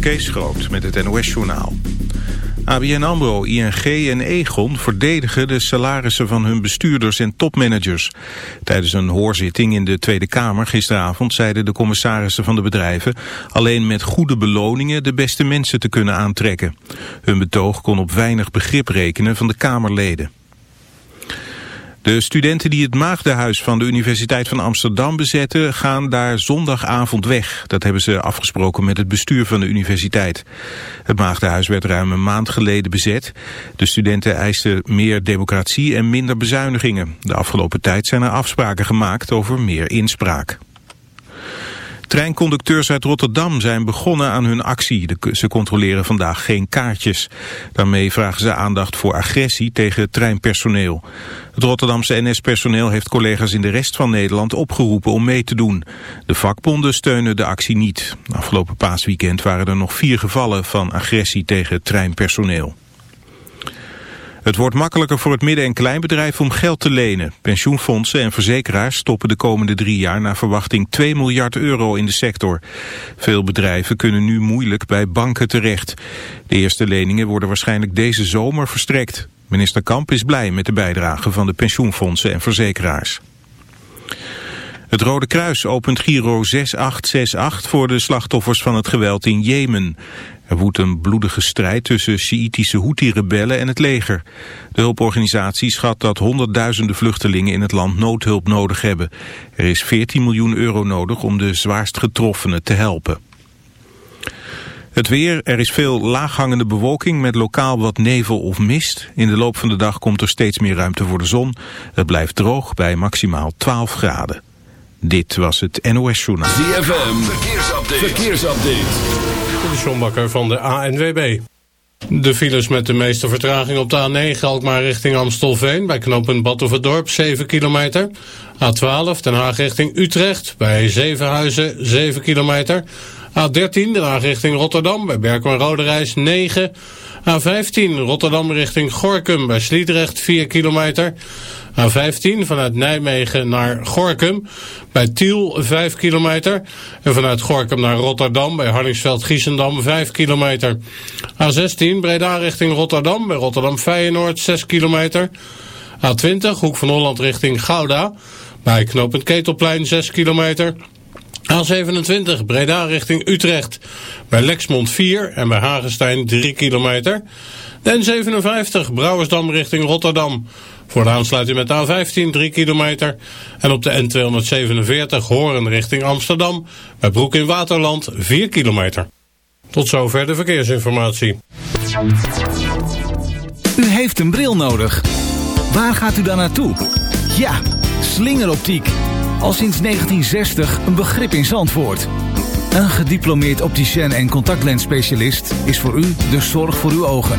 Kees Groot met het NOS-journaal. ABN AMRO, ING en Egon verdedigen de salarissen van hun bestuurders en topmanagers. Tijdens een hoorzitting in de Tweede Kamer gisteravond zeiden de commissarissen van de bedrijven alleen met goede beloningen de beste mensen te kunnen aantrekken. Hun betoog kon op weinig begrip rekenen van de Kamerleden. De studenten die het Maagdenhuis van de Universiteit van Amsterdam bezetten... gaan daar zondagavond weg. Dat hebben ze afgesproken met het bestuur van de universiteit. Het Maagdenhuis werd ruim een maand geleden bezet. De studenten eisten meer democratie en minder bezuinigingen. De afgelopen tijd zijn er afspraken gemaakt over meer inspraak. Treinconducteurs uit Rotterdam zijn begonnen aan hun actie. Ze controleren vandaag geen kaartjes. Daarmee vragen ze aandacht voor agressie tegen treinpersoneel. Het Rotterdamse NS-personeel heeft collega's in de rest van Nederland opgeroepen om mee te doen. De vakbonden steunen de actie niet. Afgelopen paasweekend waren er nog vier gevallen van agressie tegen treinpersoneel. Het wordt makkelijker voor het midden- en kleinbedrijf om geld te lenen. Pensioenfondsen en verzekeraars stoppen de komende drie jaar naar verwachting 2 miljard euro in de sector. Veel bedrijven kunnen nu moeilijk bij banken terecht. De eerste leningen worden waarschijnlijk deze zomer verstrekt. Minister Kamp is blij met de bijdrage van de pensioenfondsen en verzekeraars. Het Rode Kruis opent Giro 6868 voor de slachtoffers van het geweld in Jemen. Er woedt een bloedige strijd tussen Sjiitische Houthi-rebellen en het leger. De hulporganisatie schat dat honderdduizenden vluchtelingen in het land noodhulp nodig hebben. Er is 14 miljoen euro nodig om de zwaarst getroffenen te helpen. Het weer, er is veel laaghangende bewolking met lokaal wat nevel of mist. In de loop van de dag komt er steeds meer ruimte voor de zon. Het blijft droog bij maximaal 12 graden. Dit was het NOS Journaal. ZFM, verkeersupdate. verkeersupdate. De Sjombakker van de ANWB. De files met de meeste vertraging op de A9 Alkmaar richting Amstelveen... bij knooppunt Badhoevedorp, 7 kilometer. A12 Den Haag richting Utrecht bij Zevenhuizen, 7 kilometer. A13 Den Haag richting Rotterdam bij Berkel en Roderijs, 9 A15 Rotterdam richting Gorkum bij Sliedrecht 4 kilometer. A15 vanuit Nijmegen naar Gorkum bij Tiel 5 kilometer. En vanuit Gorkum naar Rotterdam bij Harningsveld-Giessendam 5 kilometer. A16 Breda richting Rotterdam bij Rotterdam Feyenoord 6 kilometer. A20 Hoek van Holland richting Gouda bij knooppunt Ketelplein 6 kilometer. A27 Breda richting Utrecht. Bij Lexmond 4 en bij Hagenstein 3 kilometer. De N57 Brouwersdam richting Rotterdam. Voor de aansluiting met de A15 3 kilometer. En op de N247 Horen richting Amsterdam. Bij Broek in Waterland 4 kilometer. Tot zover de verkeersinformatie. U heeft een bril nodig. Waar gaat u dan naartoe? Ja, slingeroptiek al sinds 1960 een begrip in Zandvoort. Een gediplomeerd opticien en contactlensspecialist is voor u de zorg voor uw ogen.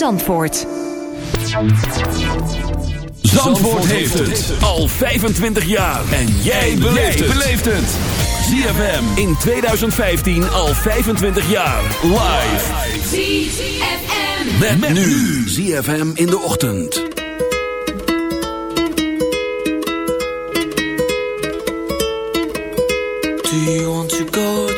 Zandvoort. Zandvoort heeft het al 25 jaar. En jij beleeft het. ZFM in 2015 al 25 jaar. Live. ZFM. Met, met nu. ZFM in de ochtend. Do you want to go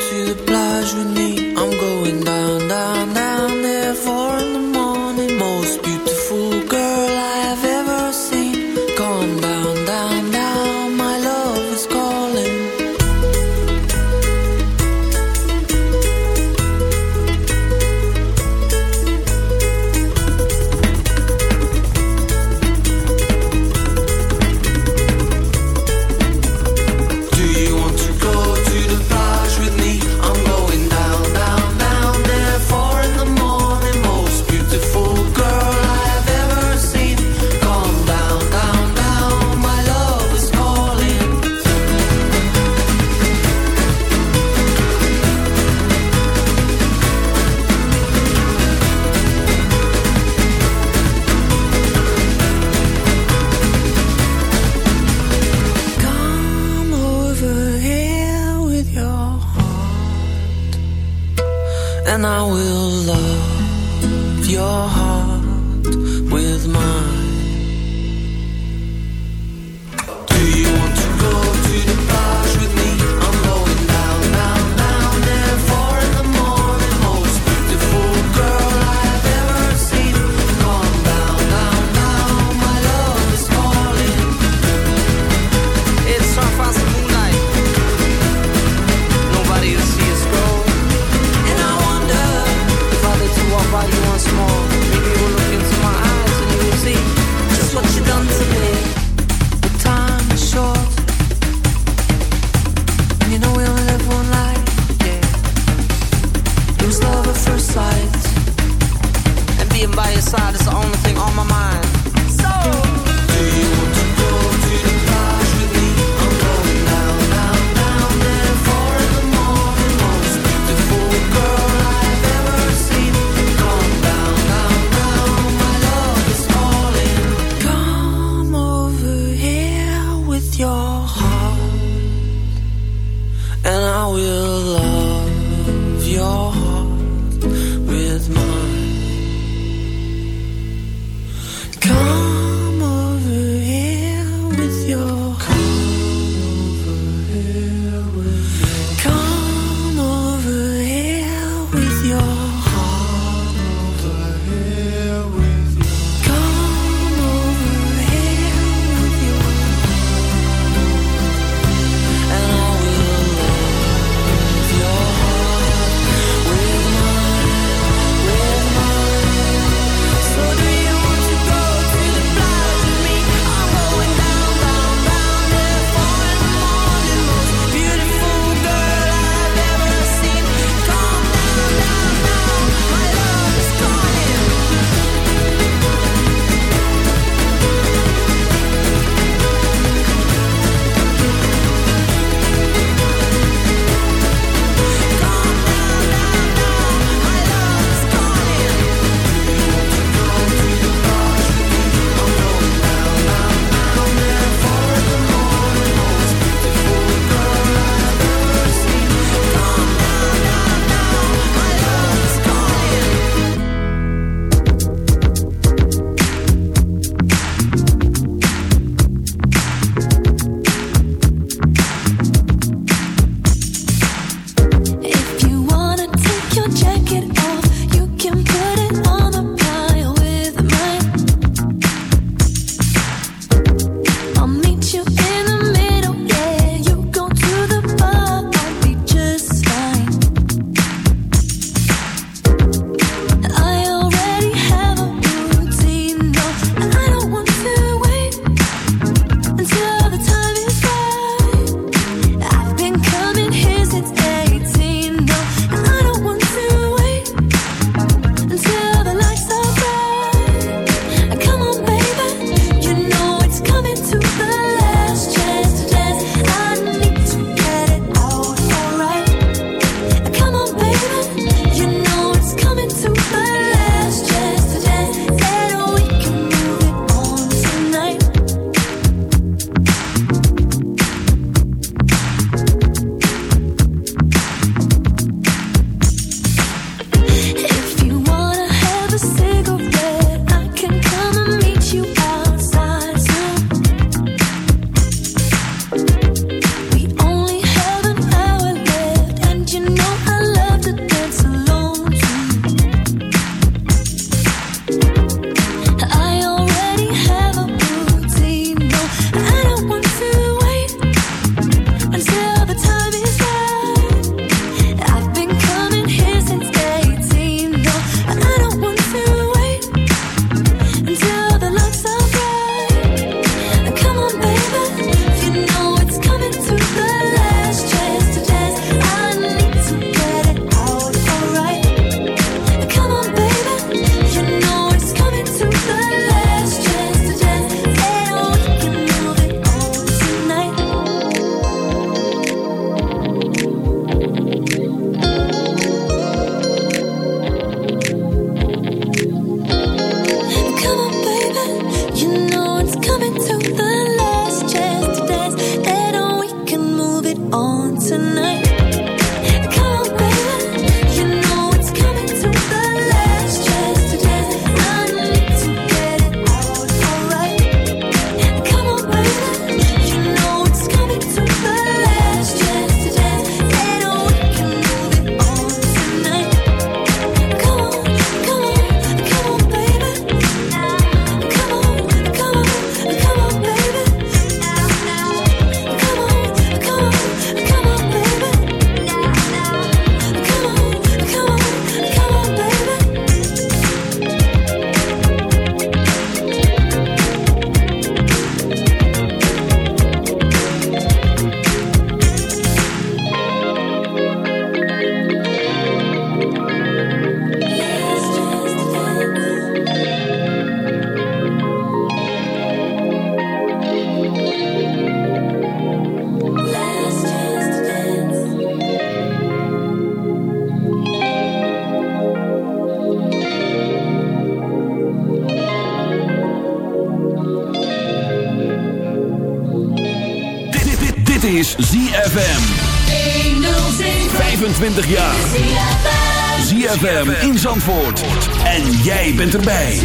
jij bent erbij.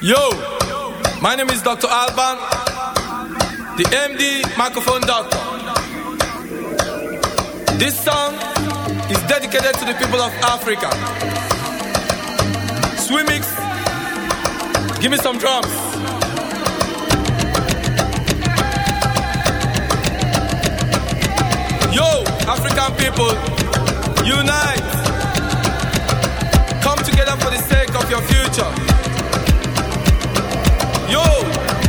Yo, my name is Dr. Alban. The MD microphone doctor. This song is dedicated to the people of Africa. Swimmix, give me some drums. Yo, African people, unite. Of your future. Yo,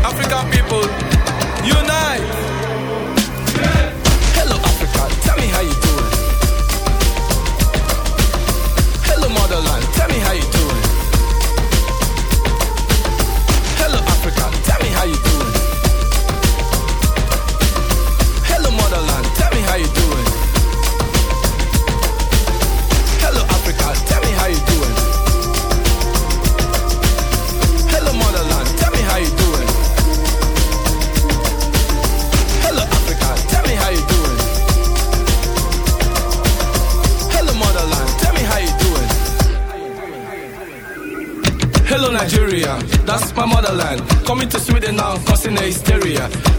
African people,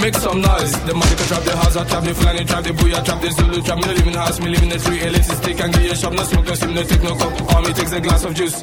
Make some noise. The magic trap, the house, I trap, the Fulani trap, the booyah trap, the Zulu trap. Me the house, me live in the street. Elitist stick and get your shop. No smoke, no sim, no take no coke. All me takes a glass of juice.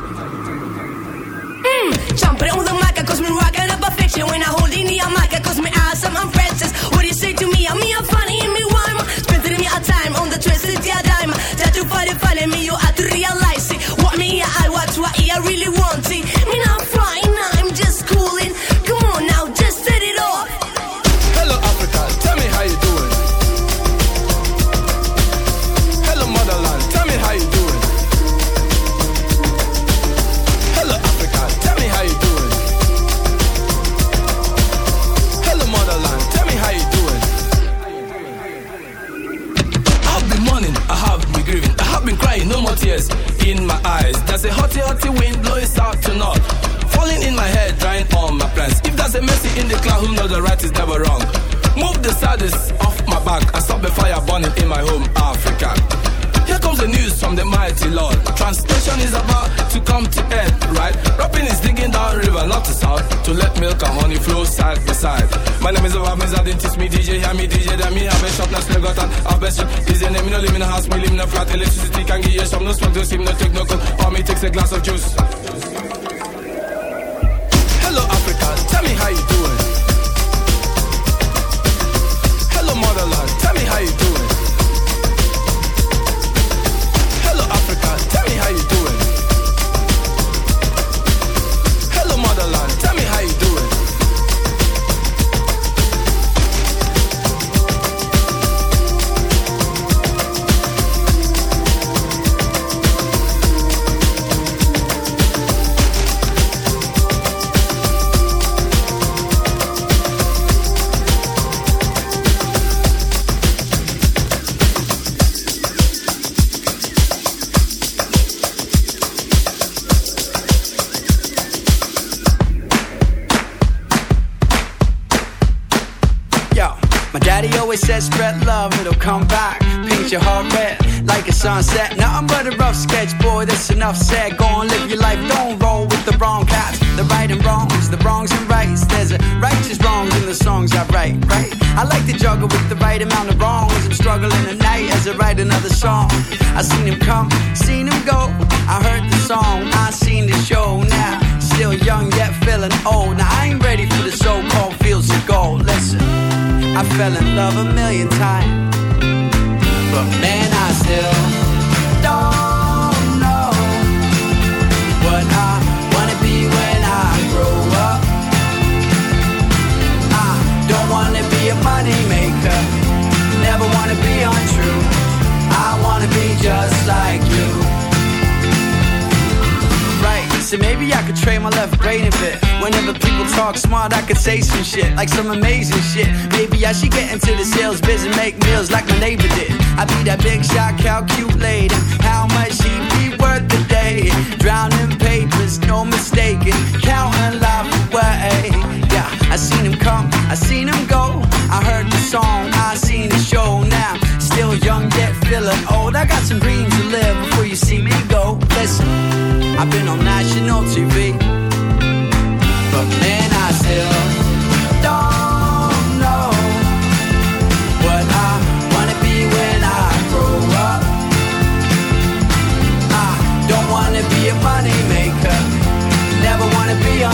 Jumping on the mic, cause me rocking up a fiction when I hold in the mic, cause me awesome, I'm Francis. What do you say to me? I'm me, I'm funny, and me rhyme. Spending me a time on the twisted yeah dime. Try to find it, funny me, you have to realize it. What me, I watch, what I really want Hotty wind blowing south to north. Falling in my head, drying all my plans. If there's a mercy in the cloud, who knows the right is never wrong. Move the saddest off my back and stop the fire burning in my home, Africa. Comes the news from the mighty Lord. Translation is about to come to end, right? Rapping is digging down river, not to south, to let milk and honey flow side by side. My name is Obamiz, I didn't teach me DJ, hear me DJ, then me have a shop, now still got an shop. Is your name, me no live in a house, me live in a flat, electricity can give you some, no smoke, no steam, no take no cold, or me takes a glass of juice. Hello Africa, tell me how you doing. Hello motherland, tell me how you doing. Like some amazing shit. Maybe I should get into the sales biz and make meals like my neighbor did. I be that big shot, calculating how much he be worth a day. Drowning papers, no mistaking, counting life away. Yeah, I seen him come, I seen him go. I heard the song, I seen the show now. Still young yet feeling old. I got some dreams to live before you see me go. Listen. I've been on national TV, but man, I still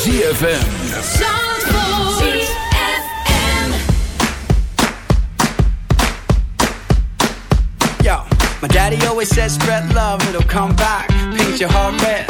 ZFM. My daddy always says spread love, it'll come back. Paint your heart red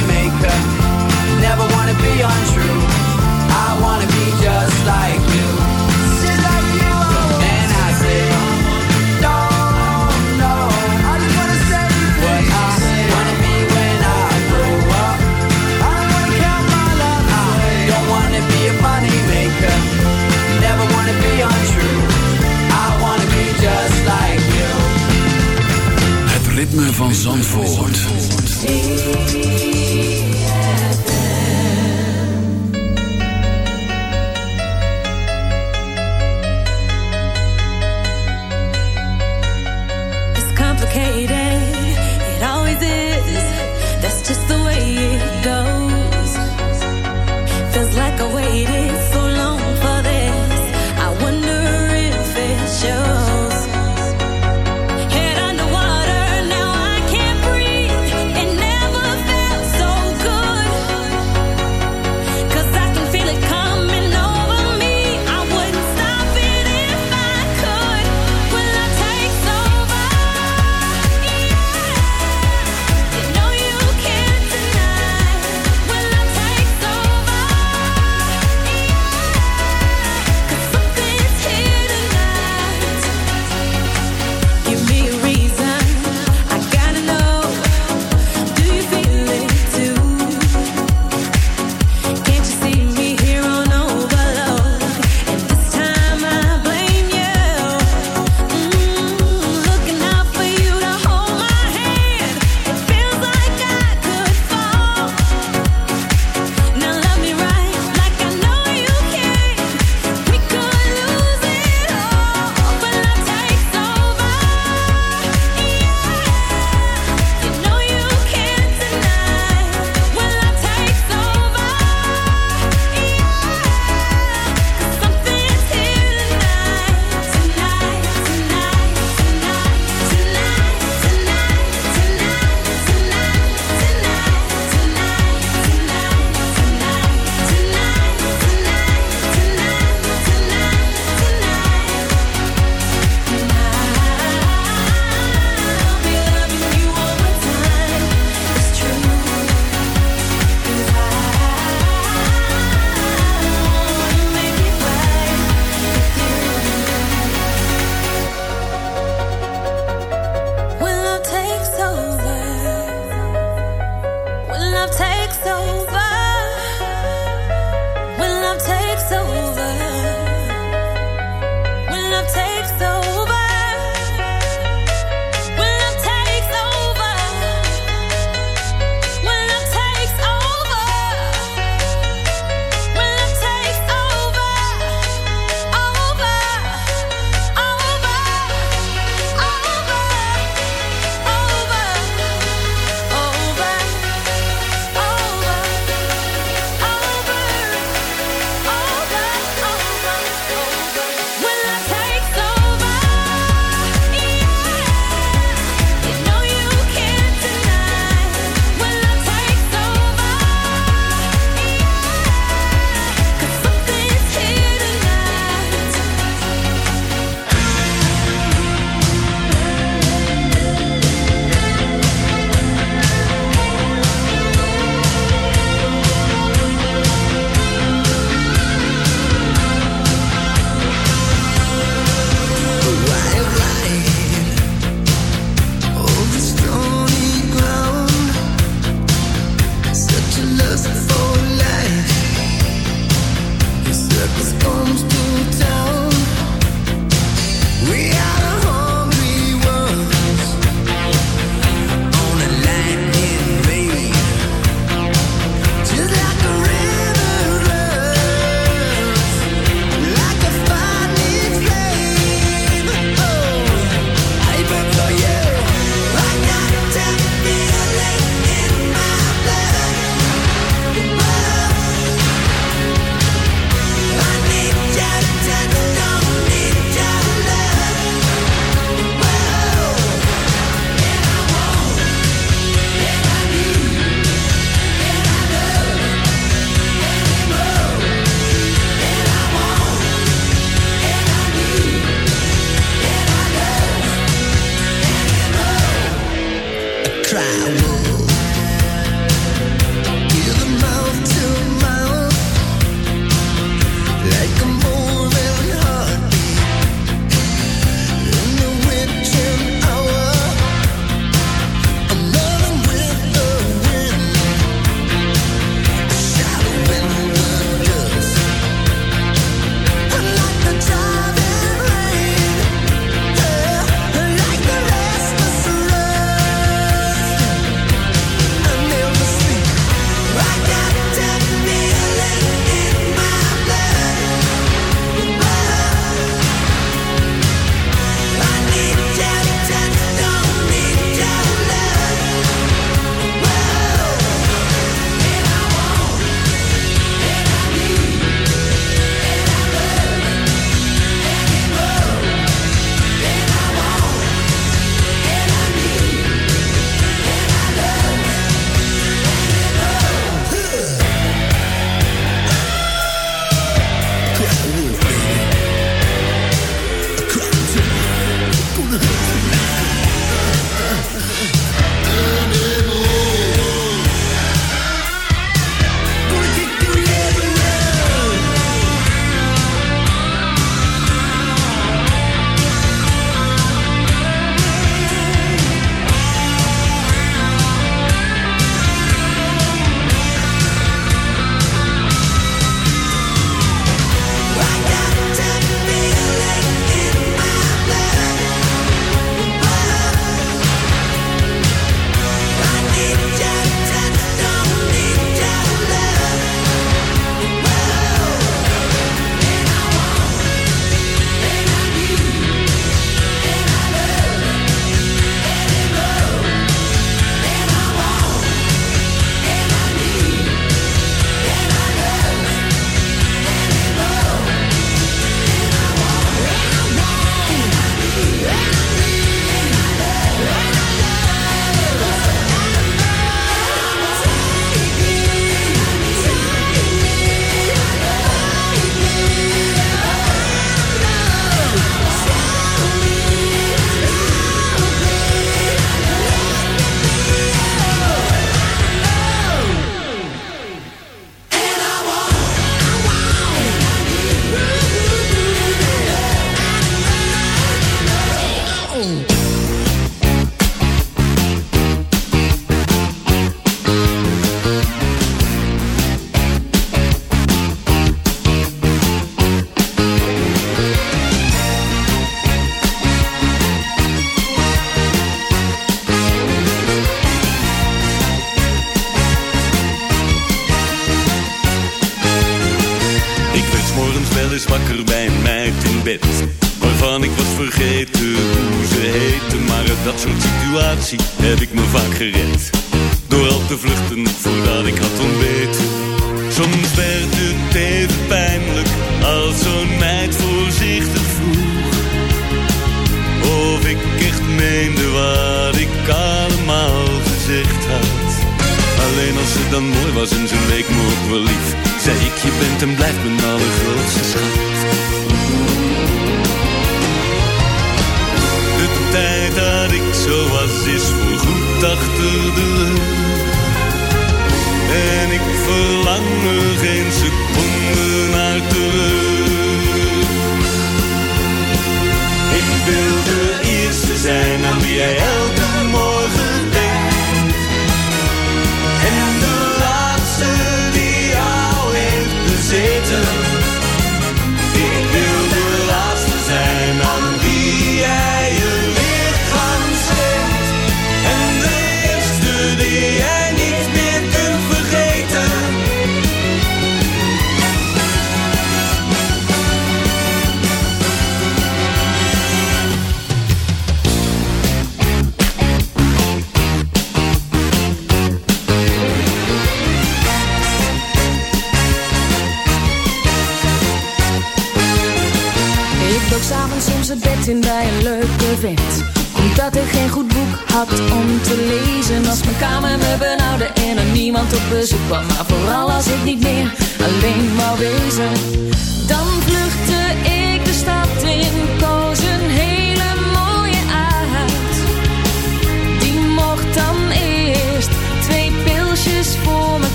be untrue. I wanna be just like you. Just like you. And I still don't know what I wanna be when I grow up. I wanna count my love. I don't wanna be a money maker. Never wanna be untrue. I wanna be just like you. Het ritme van Zandvoort.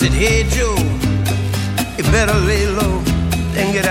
Said, hey Joe, you better lay low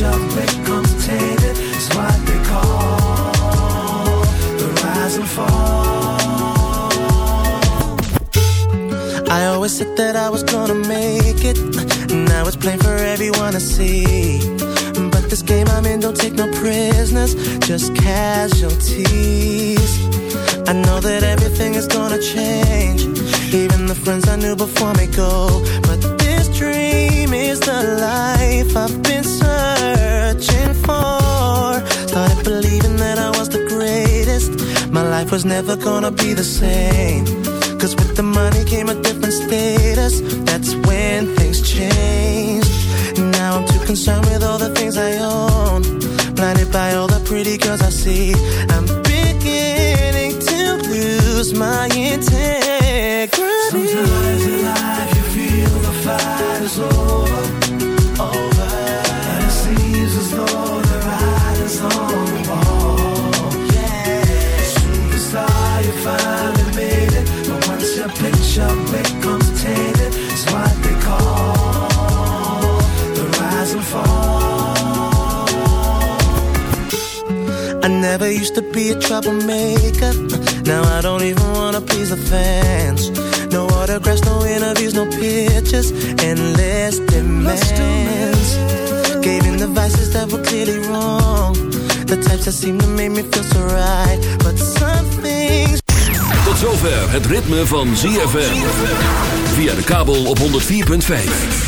It's what they call the rise and fall. I always said that I was gonna make it. Now it's plain for everyone to see. But this game I'm in don't take no prisoners, just casualties. I know that everything is gonna change. Even the friends I knew before me go. But this dream is the life I've been searching. Started believing that I was the greatest. My life was never gonna be the same. Cause with the money came a different status. That's when things changed. Now I'm too concerned with all the things I own. Blinded by all the pretty girls I see. I'm beginning to lose my integrity. Never used to be a troublemaker. Now I don't even wanna please the fans. No autographs, no interviews, no pictures, endless demands. Gave in the vices that were clearly wrong. The types that seem to make me feel so right. But some things. Tot zover het ritme van ZFM. Via de kabel op 104.5.